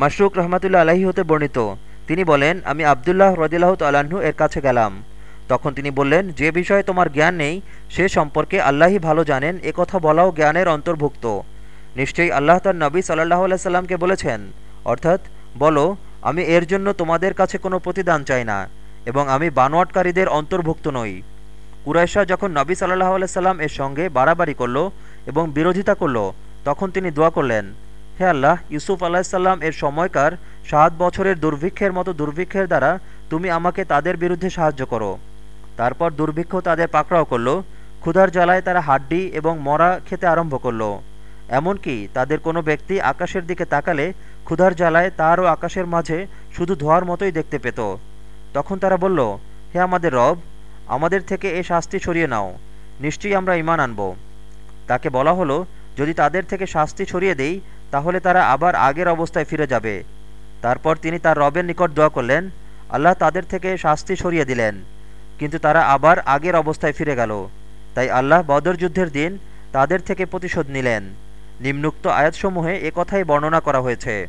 মাশরুক রহমাতুল্লা আলাহি হতে বর্ণিত। তিনি বলেন, আমি আবদুল্লাহ রদিল্লাহ তাল্লাহ্ন এর কাছে গেলাম। তখন তিনি বললেন, যে বিষয়ে তোমার জ্ঞান নেই, সে সম্পর্কে আল্লাহই ভালো জানেন, এ কথা বলাও জ্ঞানের অন্তর্ভুক্ত। নিশ্চয়ই আল্লাহ তার নবী সাল্লাহ সাল্লামকে বলেছেন, অর্থাৎ, বলো, আমি এর জন্য তোমাদের কাছে কোনো প্রতিদান চাই না, এবং আমি বানোয়াটকারীদের অন্তর্ভুক্ত নই। কুরাইশা যখন নবী সাল্লাহ সাল্লাম এর সঙ্গে বাড়াবাড়ি করল এবং বিরোধিতা করল, তখন তিনি দোয়া করলেন হে আল্লাহ, ইউসুফ আলাহিসাল্লাম এর সময়কার সাত বছরের দুর্ভিক্ষের মতো দুর্ভিক্ষের দ্বারা তুমি আমাকে তাদের বিরুদ্ধে সাহায্য করো। তারপর দুর্ভিক্ষ তাদের পাকড়াও করল, ক্ষুধার জ্বালায় তারা হাড্ডি এবং মরা খেতে আরম্ভ করল। এমনকি তাদের কোনো ব্যক্তি আকাশের দিকে তাকালে ক্ষুধার জ্বালায় তার ও আকাশের মাঝে শুধু ধোয়ার মতোই দেখতে পেত। তখন তারা বলল, হে আমাদের রব, আমাদের থেকে এ শাস্তি সরিয়ে নাও, নিশ্চয়ই আমরা ইমান আনব। তাকে বলা হলো যদি তাদের থেকে শাস্তি ছড়িয়ে দেই, তাহলে তারা আবার আগের অবস্থায় ফিরে যাবে। তারপর তিনি তার রবের নিকট দোয়া করলেন, আল্লাহ তাদের থেকে শাস্তি সরিয়ে দিলেন। কিন্তু তারা আবার আগের অবস্থায় ফিরে গেল। তাই আল্লাহ বদর যুদ্ধের দিন তাদের থেকে প্রতিশোধ নিলেন। নিম্নুক্ত আয়াতসমূহে কথাই বর্ণনা করা হয়েছে।